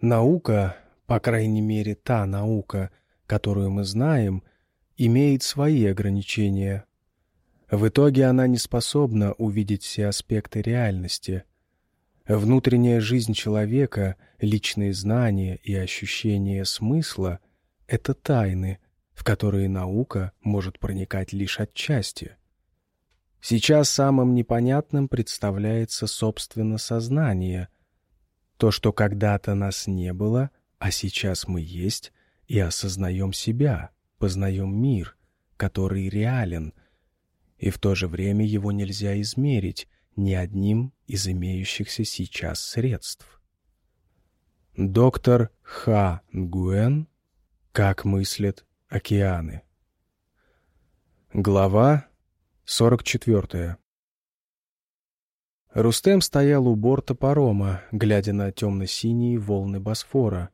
Наука, по крайней мере та наука, которую мы знаем, имеет свои ограничения. В итоге она не способна увидеть все аспекты реальности. Внутренняя жизнь человека, личные знания и ощущение смысла — это тайны, в которые наука может проникать лишь отчасти. Сейчас самым непонятным представляется собственно сознание, то, что когда-то нас не было, а сейчас мы есть и осознаем себя, познаем мир, который реален, и в то же время его нельзя измерить ни одним из имеющихся сейчас средств. Доктор Ха Нгуэн «Как мыслят океаны». Глава 44. Рустем стоял у борта парома, глядя на темно-синие волны Босфора.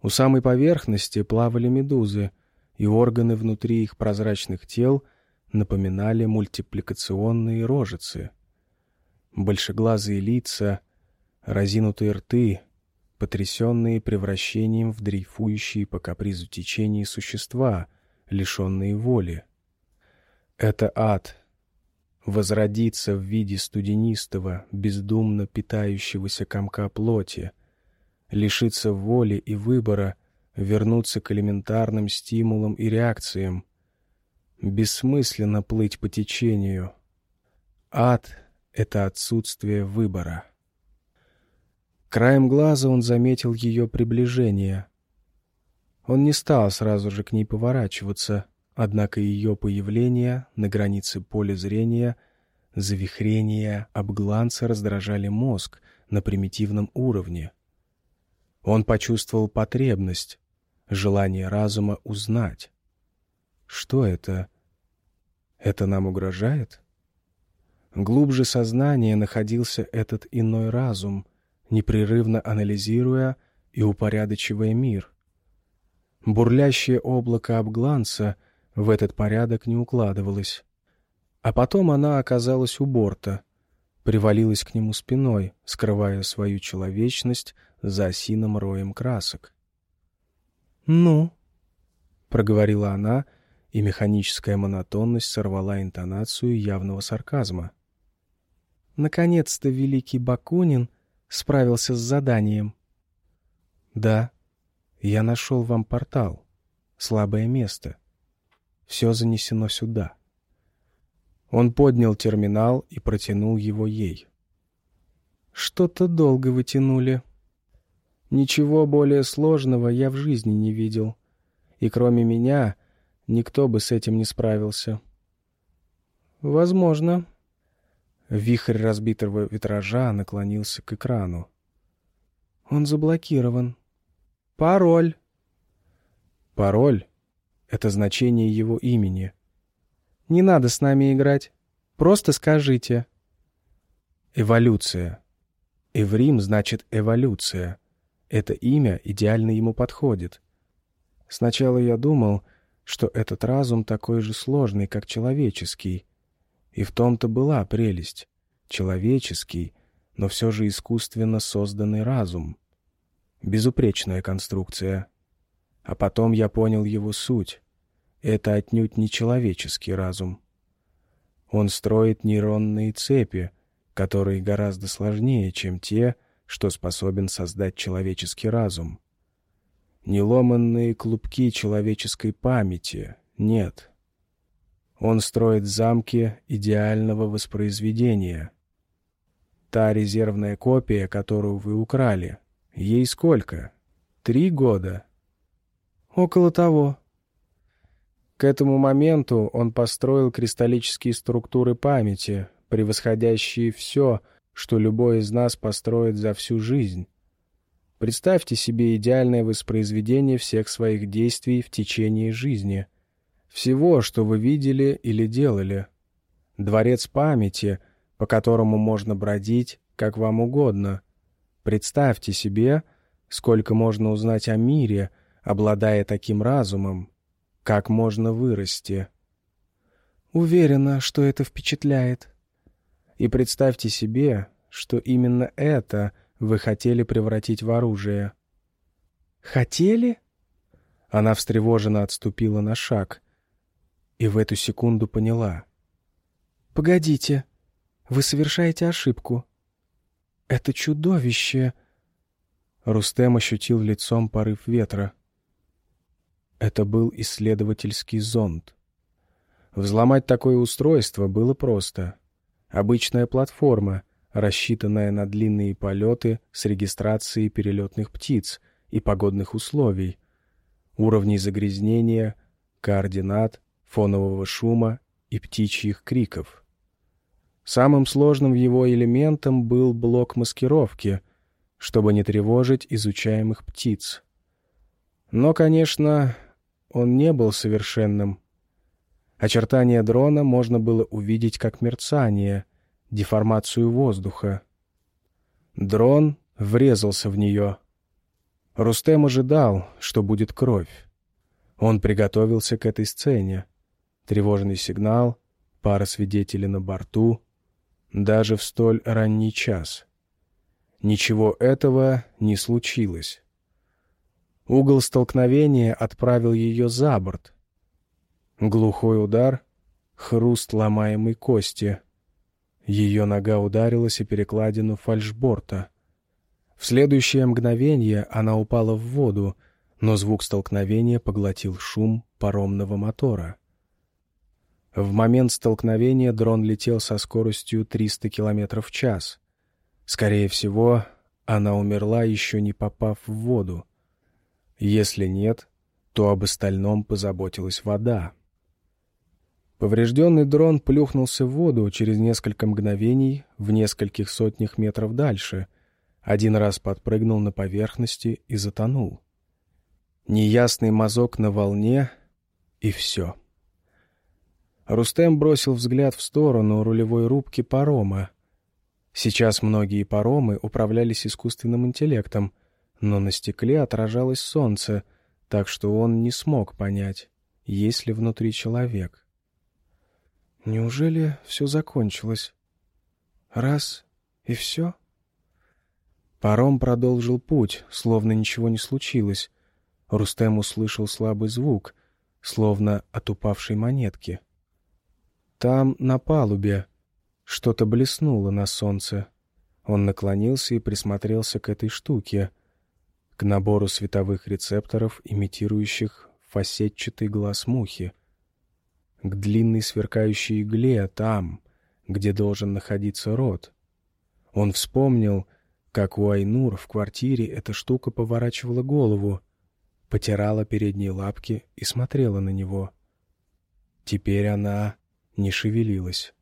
У самой поверхности плавали медузы, и органы внутри их прозрачных тел напоминали мультипликационные рожицы. Большеглазые лица, разинутые рты, потрясенные превращением в дрейфующие по капризу течения существа, лишенные воли. Это ад, возродиться в виде студенистого, бездумно питающегося комка плоти, лишиться воли и выбора, вернуться к элементарным стимулам и реакциям. Бессмысленно плыть по течению. Ад — это отсутствие выбора. Краем глаза он заметил ее приближение. Он не стал сразу же к ней поворачиваться — Однако ее появление на границе поля зрения, завихрения обгланца раздражали мозг на примитивном уровне. Он почувствовал потребность, желание разума узнать. Что это? Это нам угрожает? Глубже сознания находился этот иной разум, непрерывно анализируя и упорядочивая мир. Бурлящее облако обгланца — в этот порядок не укладывалась. А потом она оказалась у борта, привалилась к нему спиной, скрывая свою человечность за осиным роем красок. «Ну?» — проговорила она, и механическая монотонность сорвала интонацию явного сарказма. «Наконец-то великий Бакунин справился с заданием». «Да, я нашел вам портал, слабое место». Все занесено сюда. Он поднял терминал и протянул его ей. «Что-то долго вы тянули. Ничего более сложного я в жизни не видел. И кроме меня никто бы с этим не справился». «Возможно». Вихрь разбитого витража наклонился к экрану. «Он заблокирован. Пароль». «Пароль?» Это значение его имени. «Не надо с нами играть. Просто скажите». Эволюция. Эврим значит эволюция. Это имя идеально ему подходит. Сначала я думал, что этот разум такой же сложный, как человеческий. И в том-то была прелесть. Человеческий, но все же искусственно созданный разум. Безупречная конструкция — а потом я понял его суть. Это отнюдь не человеческий разум. Он строит нейронные цепи, которые гораздо сложнее, чем те, что способен создать человеческий разум. Неломанные клубки человеческой памяти нет. Он строит замки идеального воспроизведения. Та резервная копия, которую вы украли, ей сколько? Три года? Около того. К этому моменту он построил кристаллические структуры памяти, превосходящие все, что любой из нас построит за всю жизнь. Представьте себе идеальное воспроизведение всех своих действий в течение жизни. Всего, что вы видели или делали. Дворец памяти, по которому можно бродить, как вам угодно. Представьте себе, сколько можно узнать о мире — обладая таким разумом, как можно вырасти. Уверена, что это впечатляет. И представьте себе, что именно это вы хотели превратить в оружие. Хотели?» Она встревоженно отступила на шаг и в эту секунду поняла. «Погодите, вы совершаете ошибку. Это чудовище...» Рустем ощутил лицом порыв ветра. Это был исследовательский зонд. Взломать такое устройство было просто. Обычная платформа, рассчитанная на длинные полеты с регистрацией перелетных птиц и погодных условий, уровней загрязнения, координат, фонового шума и птичьих криков. Самым сложным его элементом был блок маскировки, чтобы не тревожить изучаемых птиц. Но, конечно, он не был совершенным. Очертания дрона можно было увидеть как мерцание, деформацию воздуха. Дрон врезался в нее. Рустем ожидал, что будет кровь. Он приготовился к этой сцене. Тревожный сигнал, пара свидетелей на борту, даже в столь ранний час. Ничего этого не случилось. Угол столкновения отправил ее за борт. Глухой удар, хруст ломаемой кости. Ее нога ударилась о перекладину фальшборта. В следующее мгновение она упала в воду, но звук столкновения поглотил шум паромного мотора. В момент столкновения дрон летел со скоростью 300 км в час. Скорее всего, она умерла, еще не попав в воду. Если нет, то об остальном позаботилась вода. Поврежденный дрон плюхнулся в воду через несколько мгновений в нескольких сотнях метров дальше, один раз подпрыгнул на поверхности и затонул. Неясный мазок на волне, и все. Рустем бросил взгляд в сторону рулевой рубки парома. Сейчас многие паромы управлялись искусственным интеллектом — но на стекле отражалось солнце, так что он не смог понять, есть ли внутри человек. Неужели все закончилось? Раз — и все? Паром продолжил путь, словно ничего не случилось. Рустем услышал слабый звук, словно от упавшей монетки. Там, на палубе, что-то блеснуло на солнце. Он наклонился и присмотрелся к этой штуке к набору световых рецепторов, имитирующих фасетчатый глаз мухи, к длинной сверкающей игле там, где должен находиться рот. Он вспомнил, как у Айнур в квартире эта штука поворачивала голову, потирала передние лапки и смотрела на него. Теперь она не шевелилась.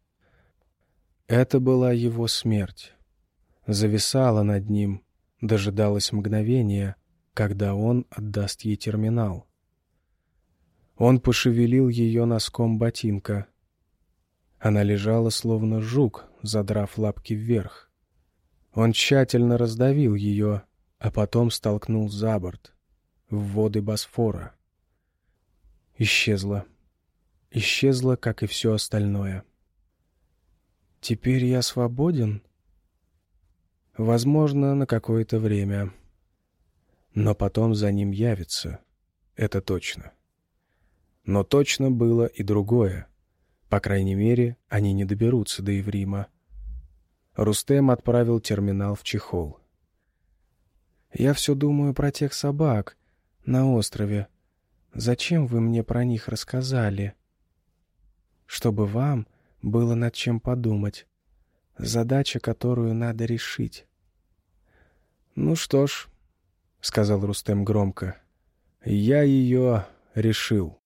Это была его смерть. Зависала над ним, дожидалась мгновения, когда он отдаст ей терминал. Он пошевелил ее носком ботинка. Она лежала, словно жук, задрав лапки вверх. Он тщательно раздавил ее, а потом столкнул за борт, в воды Босфора. Исчезла. Исчезла, как и все остальное. «Теперь я свободен?» Возможно, на какое-то время. Но потом за ним явится. Это точно. Но точно было и другое. По крайней мере, они не доберутся до Еврима. Рустем отправил терминал в чехол. «Я все думаю про тех собак на острове. Зачем вы мне про них рассказали?» «Чтобы вам было над чем подумать. Задача, которую надо решить. «Ну что ж», — сказал Рустем громко, — «я ее решил».